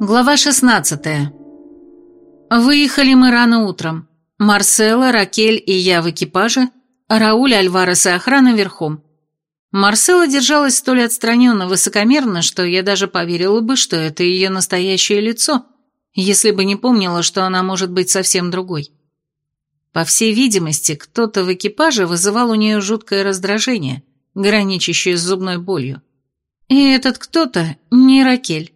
Глава 16 Выехали мы рано утром. Марсела, Ракель и я в экипаже, Рауль, Альварес и охрана верхом. Марсела держалась столь отстраненно, высокомерно, что я даже поверила бы, что это ее настоящее лицо, если бы не помнила, что она может быть совсем другой. По всей видимости, кто-то в экипаже вызывал у нее жуткое раздражение, граничащее с зубной болью. И этот кто-то не Ракель.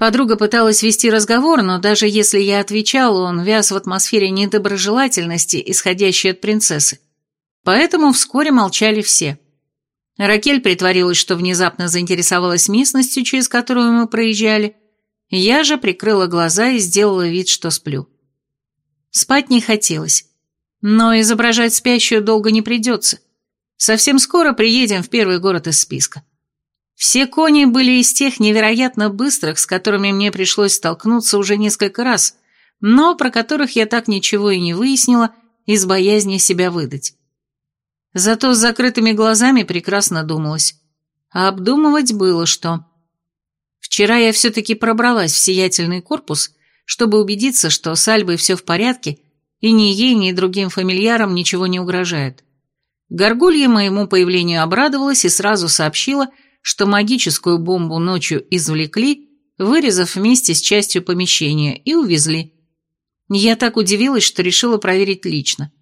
Подруга пыталась вести разговор, но даже если я отвечала, он вяз в атмосфере недоброжелательности, исходящей от принцессы. Поэтому вскоре молчали все. Ракель притворилась, что внезапно заинтересовалась местностью, через которую мы проезжали. Я же прикрыла глаза и сделала вид, что сплю. Спать не хотелось. Но изображать спящую долго не придется. Совсем скоро приедем в первый город из списка. Все кони были из тех невероятно быстрых, с которыми мне пришлось столкнуться уже несколько раз, но про которых я так ничего и не выяснила из боязни себя выдать. Зато с закрытыми глазами прекрасно думалось. А обдумывать было что. Вчера я все-таки пробралась в сиятельный корпус, чтобы убедиться, что с Альбой все в порядке, и ни ей, ни другим фамильярам ничего не угрожает. Горгулья моему появлению обрадовалась и сразу сообщила, что магическую бомбу ночью извлекли, вырезав вместе с частью помещения, и увезли. Я так удивилась, что решила проверить лично.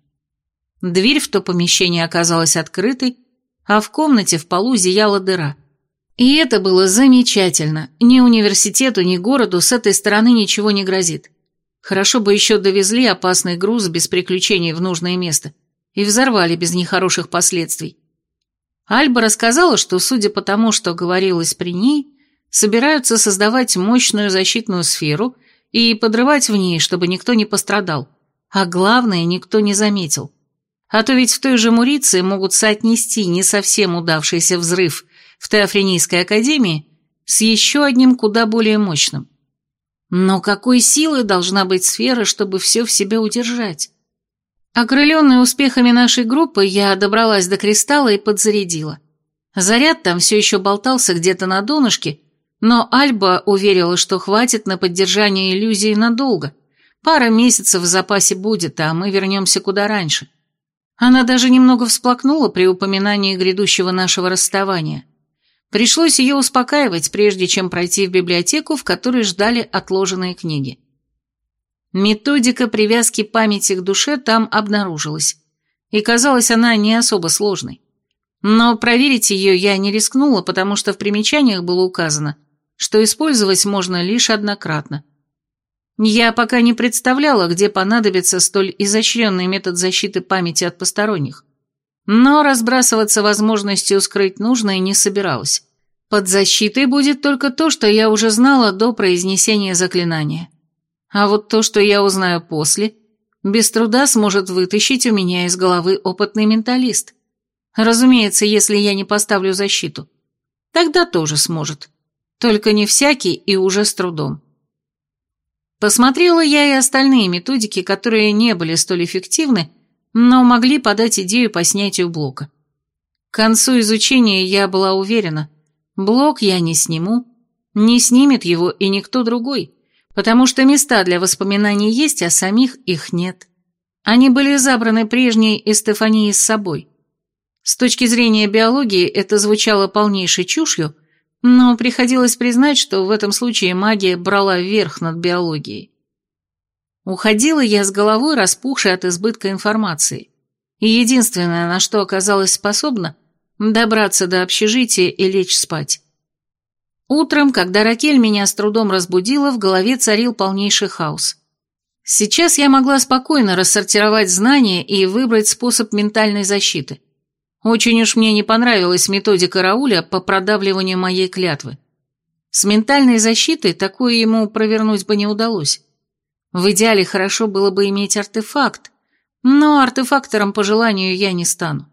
Дверь в то помещение оказалась открытой, а в комнате в полу зияла дыра. И это было замечательно. Ни университету, ни городу с этой стороны ничего не грозит. Хорошо бы еще довезли опасный груз без приключений в нужное место и взорвали без нехороших последствий. Альба рассказала, что, судя по тому, что говорилось при ней, собираются создавать мощную защитную сферу и подрывать в ней, чтобы никто не пострадал. А главное, никто не заметил. А то ведь в той же Муриции могут соотнести не совсем удавшийся взрыв в Теофренийской академии с еще одним куда более мощным. Но какой силой должна быть сфера, чтобы все в себе удержать? Окрыленная успехами нашей группы, я добралась до кристалла и подзарядила. Заряд там все еще болтался где-то на донышке, но Альба уверила, что хватит на поддержание иллюзии надолго. Пара месяцев в запасе будет, а мы вернемся куда раньше. Она даже немного всплакнула при упоминании грядущего нашего расставания. Пришлось ее успокаивать, прежде чем пройти в библиотеку, в которой ждали отложенные книги. Методика привязки памяти к душе там обнаружилась, и казалась она не особо сложной. Но проверить ее я не рискнула, потому что в примечаниях было указано, что использовать можно лишь однократно. Я пока не представляла, где понадобится столь изощренный метод защиты памяти от посторонних. Но разбрасываться возможностью скрыть нужное не собиралась. Под защитой будет только то, что я уже знала до произнесения заклинания. А вот то, что я узнаю после, без труда сможет вытащить у меня из головы опытный менталист. Разумеется, если я не поставлю защиту. Тогда тоже сможет. Только не всякий и уже с трудом. Посмотрела я и остальные методики, которые не были столь эффективны, но могли подать идею по снятию блока. К концу изучения я была уверена, блок я не сниму, не снимет его и никто другой, потому что места для воспоминаний есть, а самих их нет. Они были забраны прежней Эстефанией с собой. С точки зрения биологии это звучало полнейшей чушью, но приходилось признать, что в этом случае магия брала верх над биологией. Уходила я с головой, распухшей от избытка информации, и единственное, на что оказалась способна, добраться до общежития и лечь спать. Утром, когда Ракель меня с трудом разбудила, в голове царил полнейший хаос. Сейчас я могла спокойно рассортировать знания и выбрать способ ментальной защиты. Очень уж мне не понравилась методика Рауля по продавливанию моей клятвы. С ментальной защитой такое ему провернуть бы не удалось. В идеале хорошо было бы иметь артефакт, но артефактором по желанию я не стану.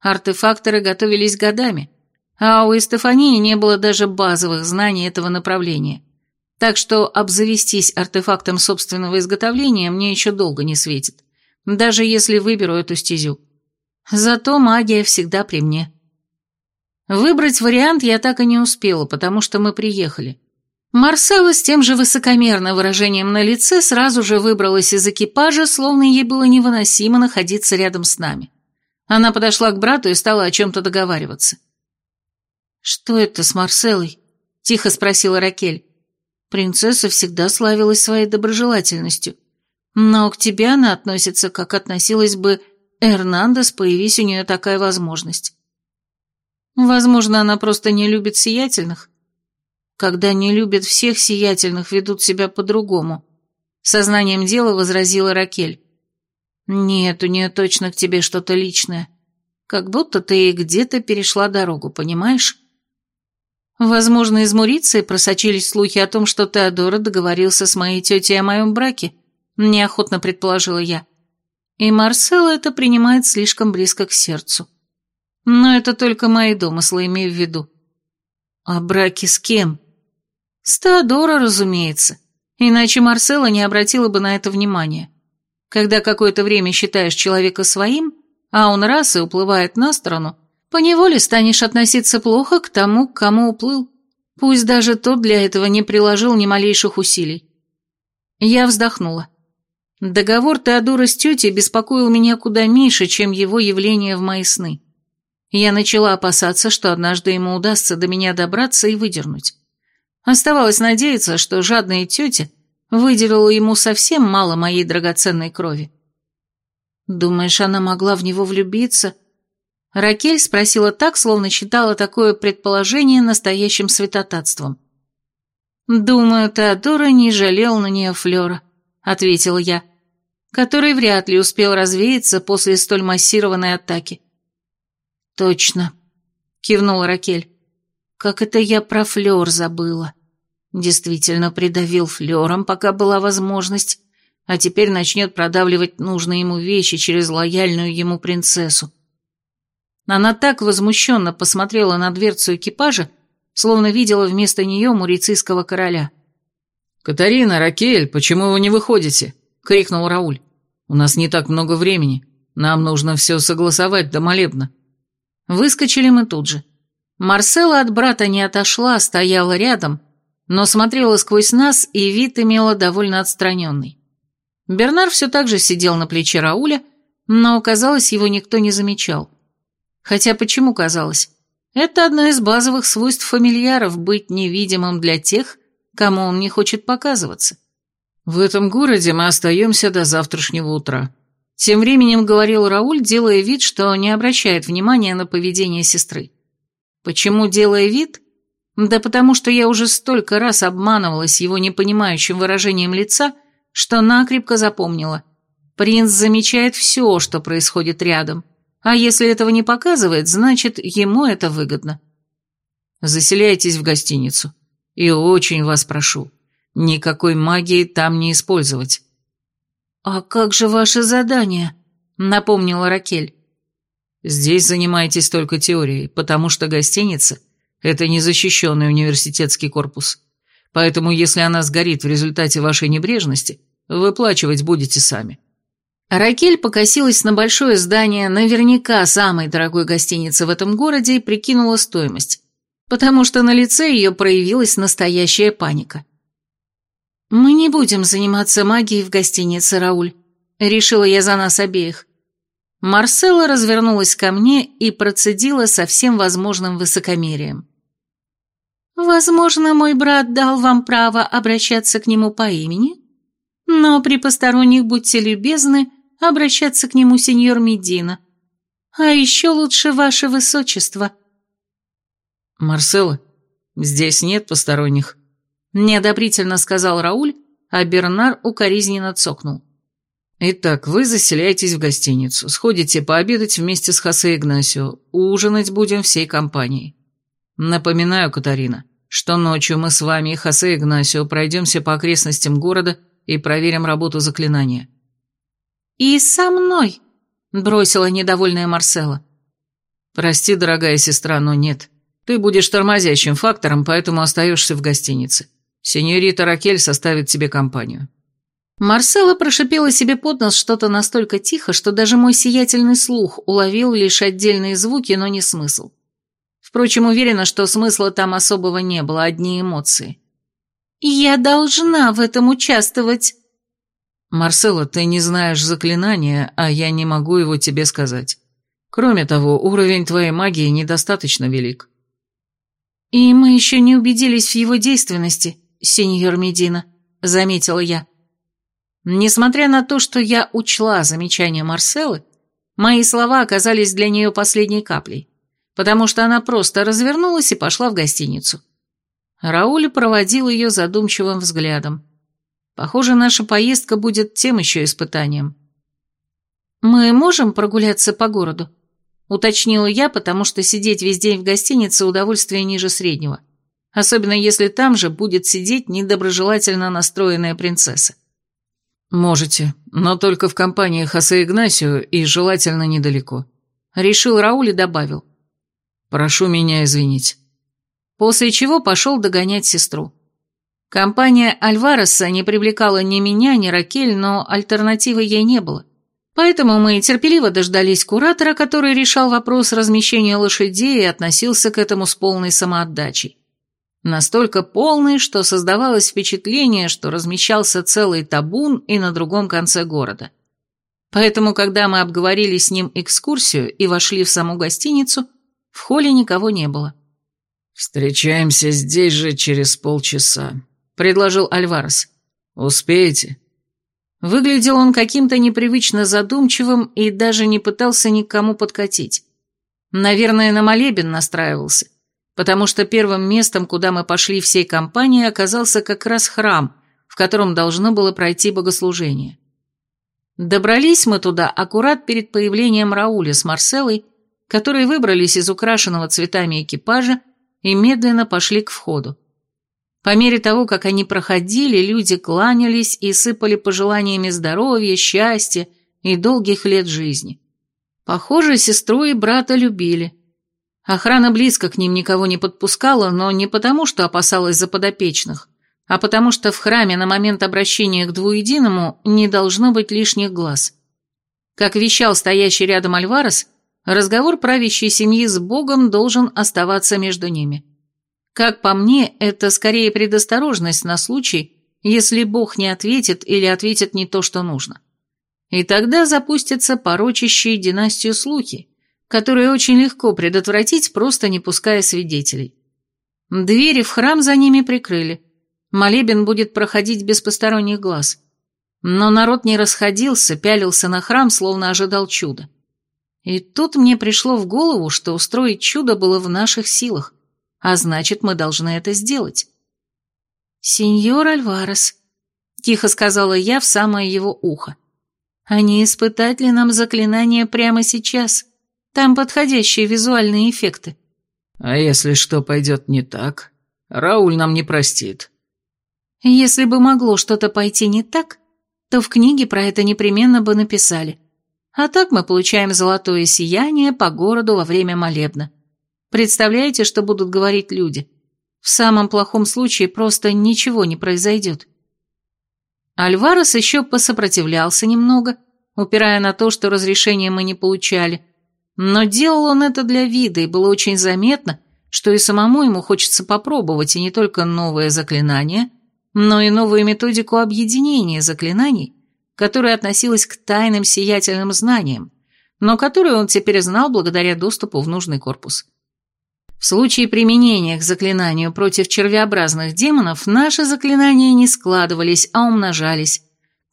Артефакторы готовились годами, а у Эстефании не было даже базовых знаний этого направления. Так что обзавестись артефактом собственного изготовления мне еще долго не светит, даже если выберу эту стезю. Зато магия всегда при мне. Выбрать вариант я так и не успела, потому что мы приехали. Марсела с тем же высокомерным выражением на лице сразу же выбралась из экипажа, словно ей было невыносимо находиться рядом с нами. Она подошла к брату и стала о чем-то договариваться. «Что это с Марселой?» – тихо спросила Ракель. «Принцесса всегда славилась своей доброжелательностью, но к тебе она относится, как относилась бы Эрнандес, появись у нее такая возможность. Возможно, она просто не любит сиятельных, когда не любят всех сиятельных, ведут себя по-другому. Сознанием дела возразила Ракель. Нет, у нее точно к тебе что-то личное. Как будто ты где-то перешла дорогу, понимаешь? Возможно, из Муриции просочились слухи о том, что Теодора договорился с моей тетей о моем браке, неохотно предположила я. И Марсела это принимает слишком близко к сердцу. Но это только мои домыслы, имею в виду. А браки с кем? С Теодора, разумеется. Иначе Марсела не обратила бы на это внимания. Когда какое-то время считаешь человека своим, а он раз и уплывает на сторону, поневоле станешь относиться плохо к тому, к кому уплыл. Пусть даже тот для этого не приложил ни малейших усилий. Я вздохнула. Договор Теодора с тетей беспокоил меня куда меньше, чем его явление в мои сны. Я начала опасаться, что однажды ему удастся до меня добраться и выдернуть. Оставалось надеяться, что жадная тетя выделила ему совсем мало моей драгоценной крови. «Думаешь, она могла в него влюбиться?» Ракель спросила так, словно считала такое предположение настоящим святотатством. «Думаю, Теодора не жалел на нее Флера», — ответила я, который вряд ли успел развеяться после столь массированной атаки. «Точно», — кивнула Ракель. Как это я про флёр забыла. Действительно придавил флёром, пока была возможность, а теперь начнет продавливать нужные ему вещи через лояльную ему принцессу. Она так возмущенно посмотрела на дверцу экипажа, словно видела вместо нее мурицийского короля. «Катарина, Ракель, почему вы не выходите?» — крикнул Рауль. «У нас не так много времени. Нам нужно все согласовать до молебна». Выскочили мы тут же. Марсела от брата не отошла, стояла рядом, но смотрела сквозь нас и вид имела довольно отстраненный. Бернар все так же сидел на плече Рауля, но, казалось, его никто не замечал. Хотя почему казалось? Это одно из базовых свойств фамильяров быть невидимым для тех, кому он не хочет показываться. «В этом городе мы остаемся до завтрашнего утра», — тем временем говорил Рауль, делая вид, что не обращает внимания на поведение сестры. Почему делая вид? Да потому что я уже столько раз обманывалась его непонимающим выражением лица, что накрепко запомнила. Принц замечает все, что происходит рядом, а если этого не показывает, значит, ему это выгодно. Заселяйтесь в гостиницу. И очень вас прошу, никакой магии там не использовать. «А как же ваше задание?» — напомнила Ракель. Здесь занимаетесь только теорией, потому что гостиница – это незащищенный университетский корпус. Поэтому если она сгорит в результате вашей небрежности, выплачивать будете сами». Ракель покосилась на большое здание, наверняка самой дорогой гостиницы в этом городе, и прикинула стоимость, потому что на лице ее проявилась настоящая паника. «Мы не будем заниматься магией в гостинице, Рауль», — решила я за нас обеих. Марсела развернулась ко мне и процедила со всем возможным высокомерием. «Возможно, мой брат дал вам право обращаться к нему по имени, но при посторонних будьте любезны обращаться к нему сеньор Медина. А еще лучше ваше высочество». «Марсела, здесь нет посторонних», — неодобрительно сказал Рауль, а Бернар укоризненно цокнул. Итак, вы заселяетесь в гостиницу, сходите пообедать вместе с Хосе Игнасио, ужинать будем всей компанией. Напоминаю, Катарина, что ночью мы с вами и Хосе Игнасио пройдемся по окрестностям города и проверим работу заклинания. «И со мной», — бросила недовольная Марсела. «Прости, дорогая сестра, но нет. Ты будешь тормозящим фактором, поэтому остаешься в гостинице. Сеньорита Ракель составит тебе компанию». Марсела прошипела себе под нос что-то настолько тихо, что даже мой сиятельный слух уловил лишь отдельные звуки, но не смысл. Впрочем, уверена, что смысла там особого не было, одни эмоции. Я должна в этом участвовать. Марсела, ты не знаешь заклинания, а я не могу его тебе сказать. Кроме того, уровень твоей магии недостаточно велик. И мы еще не убедились в его действенности, сеньор Медина, заметила я. Несмотря на то, что я учла замечание Марселы, мои слова оказались для нее последней каплей, потому что она просто развернулась и пошла в гостиницу. Рауль проводил ее задумчивым взглядом. Похоже, наша поездка будет тем еще испытанием. «Мы можем прогуляться по городу?» — уточнила я, потому что сидеть весь день в гостинице – удовольствие ниже среднего. Особенно если там же будет сидеть недоброжелательно настроенная принцесса. «Можете, но только в компании Хосе Игнасио и желательно недалеко», — решил Рауль и добавил. «Прошу меня извинить». После чего пошел догонять сестру. Компания Альвареса не привлекала ни меня, ни Ракель, но альтернативы ей не было. Поэтому мы терпеливо дождались куратора, который решал вопрос размещения лошадей и относился к этому с полной самоотдачей. Настолько полной, что создавалось впечатление, что размещался целый табун и на другом конце города. Поэтому, когда мы обговорили с ним экскурсию и вошли в саму гостиницу, в холле никого не было. «Встречаемся здесь же через полчаса», — предложил Альварес. «Успеете?» Выглядел он каким-то непривычно задумчивым и даже не пытался никому подкатить. Наверное, на молебен настраивался, потому что первым местом, куда мы пошли всей компанией, оказался как раз храм, в котором должно было пройти богослужение. Добрались мы туда аккурат перед появлением Рауля с Марселой, которые выбрались из украшенного цветами экипажа и медленно пошли к входу. По мере того, как они проходили, люди кланялись и сыпали пожеланиями здоровья, счастья и долгих лет жизни. Похоже, сестру и брата любили. Охрана близко к ним никого не подпускала, но не потому, что опасалась за подопечных, а потому что в храме на момент обращения к двуединому не должно быть лишних глаз. Как вещал стоящий рядом Альварес, разговор правящей семьи с Богом должен оставаться между ними. Как по мне, это скорее предосторожность на случай, если Бог не ответит или ответит не то, что нужно. И тогда запустятся порочащие династию слухи, которые очень легко предотвратить, просто не пуская свидетелей. Двери в храм за ними прикрыли. Молебен будет проходить без посторонних глаз. Но народ не расходился, пялился на храм, словно ожидал чуда. И тут мне пришло в голову, что устроить чудо было в наших силах а значит, мы должны это сделать. «Сеньор Альварес», — тихо сказала я в самое его ухо, — «а не испытать ли нам заклинание прямо сейчас? Там подходящие визуальные эффекты». «А если что пойдет не так, Рауль нам не простит». «Если бы могло что-то пойти не так, то в книге про это непременно бы написали. А так мы получаем золотое сияние по городу во время молебна. Представляете, что будут говорить люди? В самом плохом случае просто ничего не произойдет. Альварес еще посопротивлялся немного, упирая на то, что разрешения мы не получали. Но делал он это для вида, и было очень заметно, что и самому ему хочется попробовать и не только новое заклинание, но и новую методику объединения заклинаний, которая относилась к тайным сиятельным знаниям, но которую он теперь знал благодаря доступу в нужный корпус. В случае применения к заклинанию против червеобразных демонов наши заклинания не складывались, а умножались,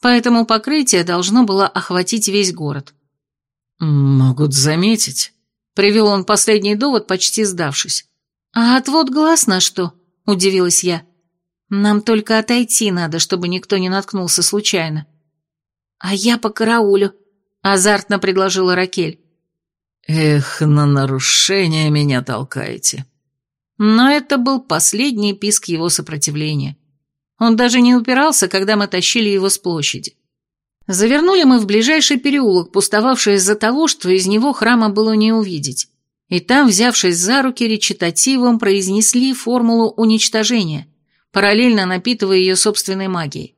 поэтому покрытие должно было охватить весь город. «Могут заметить», — привел он последний довод, почти сдавшись. «А отвод глаз на что?» — удивилась я. «Нам только отойти надо, чтобы никто не наткнулся случайно». «А я по караулю», — азартно предложила Ракель. «Эх, на нарушение меня толкаете». Но это был последний писк его сопротивления. Он даже не упирался, когда мы тащили его с площади. Завернули мы в ближайший переулок, пустовавший из-за того, что из него храма было не увидеть. И там, взявшись за руки, речитативом произнесли формулу уничтожения, параллельно напитывая ее собственной магией.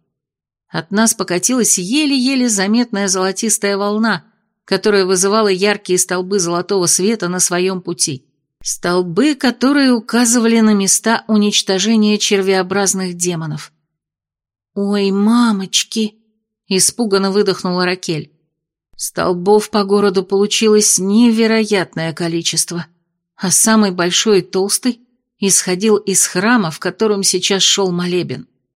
От нас покатилась еле-еле заметная золотистая волна, которая вызывала яркие столбы золотого света на своем пути. Столбы, которые указывали на места уничтожения червеобразных демонов. «Ой, мамочки!» – испуганно выдохнула Ракель. Столбов по городу получилось невероятное количество, а самый большой и толстый исходил из храма, в котором сейчас шел молебен.